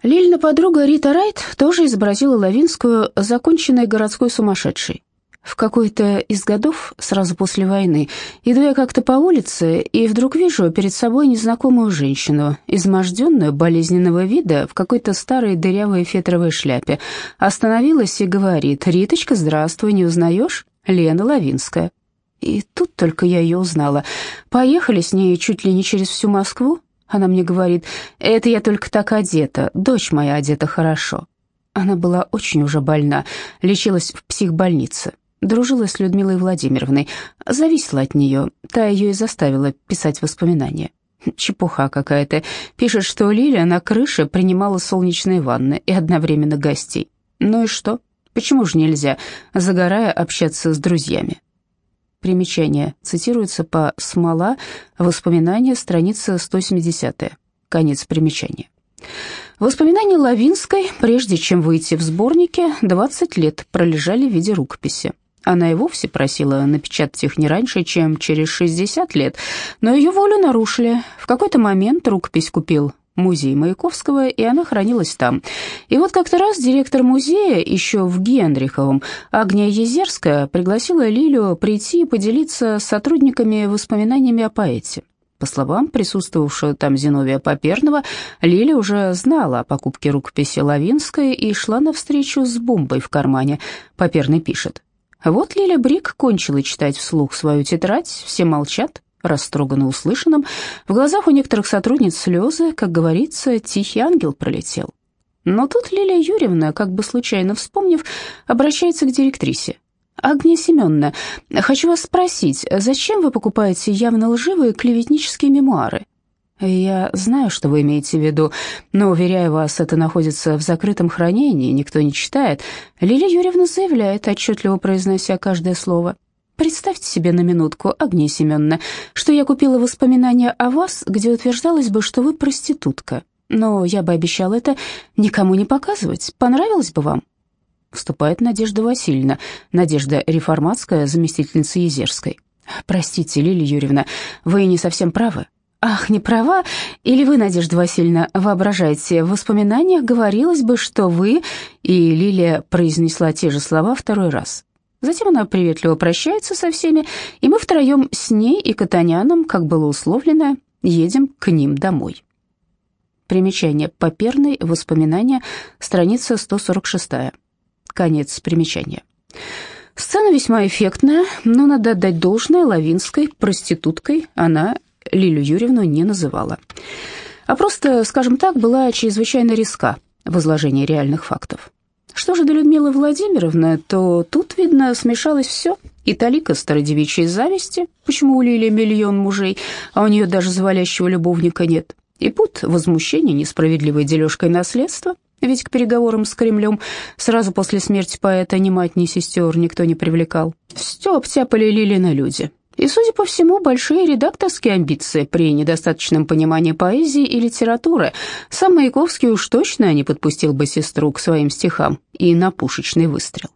Лильна подруга Рита Райт тоже изобразила Лавинскую законченной городской сумасшедшей. В какой-то из годов, сразу после войны, иду я как-то по улице и вдруг вижу перед собой незнакомую женщину, изможденную, болезненного вида, в какой-то старой дырявой фетровой шляпе. Остановилась и говорит, «Риточка, здравствуй, не узнаешь? Лена Лавинская». И тут только я ее узнала. Поехали с ней чуть ли не через всю Москву, она мне говорит, это я только так одета, дочь моя одета хорошо. Она была очень уже больна, лечилась в психбольнице. Дружила с Людмилой Владимировной, зависела от нее, та ее и заставила писать воспоминания. Чепуха какая-то. Пишет, что Лилия на крыше принимала солнечные ванны и одновременно гостей. Ну и что? Почему же нельзя, загорая, общаться с друзьями? Примечание. Цитируется по «Смола», воспоминания, страница 170 Конец примечания. Воспоминания Лавинской, прежде чем выйти в сборнике, 20 лет пролежали в виде рукописи. Она и вовсе просила напечатать их не раньше, чем через 60 лет, но ее волю нарушили. В какой-то момент рукопись купил музей Маяковского, и она хранилась там. И вот как-то раз директор музея, еще в Генриховом, Агния Езерская, пригласила Лилю прийти и поделиться с сотрудниками воспоминаниями о поэте. По словам присутствовавшего там Зиновия Поперного, Лиля уже знала о покупке рукописи Лавинской и шла навстречу с бомбой в кармане. Поперный пишет. Вот Лиля Брик кончила читать вслух свою тетрадь, все молчат, растроганно услышанным. В глазах у некоторых сотрудниц слезы, как говорится, тихий ангел пролетел. Но тут Лилия Юрьевна, как бы случайно вспомнив, обращается к директрисе. «Агния Семеновна, хочу вас спросить, зачем вы покупаете явно лживые клеветнические мемуары? «Я знаю, что вы имеете в виду, но, уверяю вас, это находится в закрытом хранении, никто не читает». Лилия Юрьевна заявляет, отчетливо произнося каждое слово. «Представьте себе на минутку, Агния Семеновна, что я купила воспоминания о вас, где утверждалось бы, что вы проститутка. Но я бы обещала это никому не показывать. Понравилось бы вам?» Вступает Надежда Васильевна, Надежда Реформатская, заместительница Езерской. «Простите, Лилия Юрьевна, вы не совсем правы. Ах, не права? Или вы, Надежда Васильевна, воображаете, в воспоминаниях говорилось бы, что вы...» И Лилия произнесла те же слова второй раз. Затем она приветливо прощается со всеми, и мы втроем с ней и Катаняном, как было условлено, едем к ним домой. Примечание. Поперный. Воспоминания. Страница 146. Конец примечания. Сцена весьма эффектная, но надо отдать должное Лавинской, проституткой она Лилю Юрьевну не называла. А просто, скажем так, была чрезвычайно риска в изложении реальных фактов. Что же до Людмилы Владимировны, то тут, видно, смешалось все. И талика стародевичьей зависти, почему у Лили миллион мужей, а у нее даже завалящего любовника нет. И пут возмущения несправедливой дележкой наследства, ведь к переговорам с Кремлем сразу после смерти поэта ни мать, ни сестер никто не привлекал. Все обтяпали Лилины люди, и, судя по всему, большие редакторские амбиции при недостаточном понимании поэзии и литературы. Сам Маяковский уж точно не подпустил бы сестру к своим стихам и на пушечный выстрел.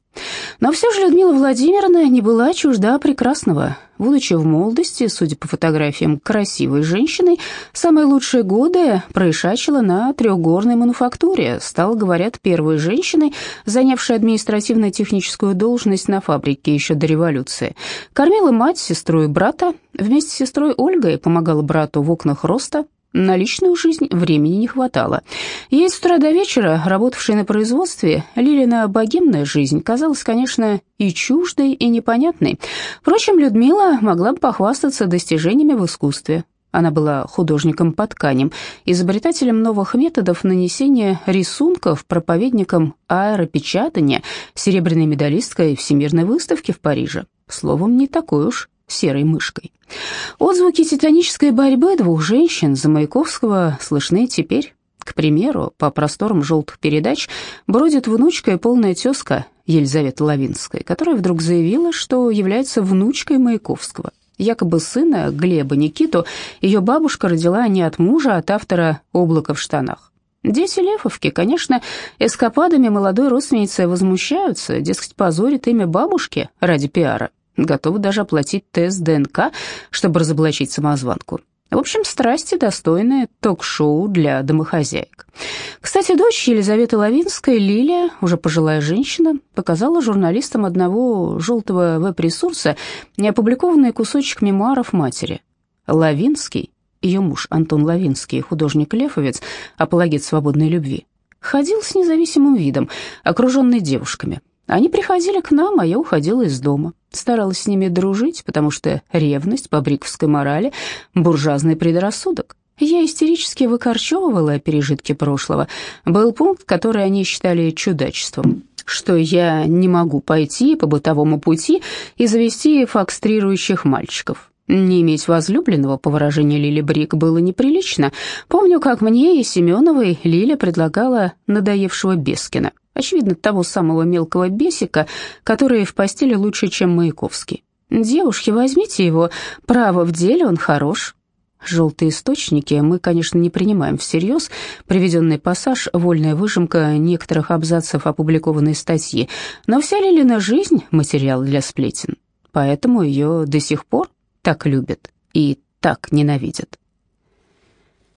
Но все же Людмила Владимировна не была чужда прекрасного. Будучи в молодости, судя по фотографиям, красивой женщиной, самые лучшие годы проишачила на трехгорной мануфактуре, стала, говорят, первой женщиной, занявшей административно-техническую должность на фабрике еще до революции. Кормила мать, сестру и брата, вместе с сестрой Ольгой помогала брату в окнах роста, на личную жизнь времени не хватало. Ей с утра до вечера, работавшей на производстве, Лилина богемная жизнь казалась, конечно, и чуждой, и непонятной. Впрочем, Людмила могла бы похвастаться достижениями в искусстве. Она была художником по тканям, изобретателем новых методов нанесения рисунков, проповедником аэропечатания, серебряной медалисткой Всемирной выставки в Париже. Словом, не такой уж серой мышкой. Отзвуки титанической борьбы двух женщин за Маяковского слышны теперь. К примеру, по просторам желтых передач бродит внучка и полная тезка Елизавета Лавинская, которая вдруг заявила, что является внучкой Маяковского. Якобы сына Глеба Никиту ее бабушка родила не от мужа, а от автора «Облако в штанах». Дети Лефовки, конечно, эскападами молодой родственницы возмущаются, дескать, позорит имя бабушки ради пиара готовы даже оплатить тест ДНК, чтобы разоблачить самозванку. В общем, страсти достойные ток-шоу для домохозяек. Кстати, дочь Елизаветы Лавинской, Лилия, уже пожилая женщина, показала журналистам одного желтого веб-ресурса неопубликованный кусочек мемуаров матери. Лавинский, ее муж Антон Лавинский, художник-лефовец, апологет свободной любви, ходил с независимым видом, окруженный девушками. Они приходили к нам, а я уходила из дома. Старалась с ними дружить, потому что ревность по бриковской морали — буржуазный предрассудок. Я истерически выкорчевывала пережитки прошлого. Был пункт, который они считали чудачеством, что я не могу пойти по бытовому пути и завести фокстрирующих мальчиков. Не иметь возлюбленного, по выражению Лили Брик, было неприлично. Помню, как мне и Семеновой Лиля предлагала надоевшего Бескина. Очевидно, того самого мелкого бесика, который в постели лучше, чем Маяковский. «Девушки, возьмите его, право в деле, он хорош». Желтые источники мы, конечно, не принимаем всерьез. Приведенный пассаж — вольная выжимка некоторых абзацев опубликованной статьи. Но вся Лилина жизнь — материал для сплетен. Поэтому ее до сих пор так любят и так ненавидят.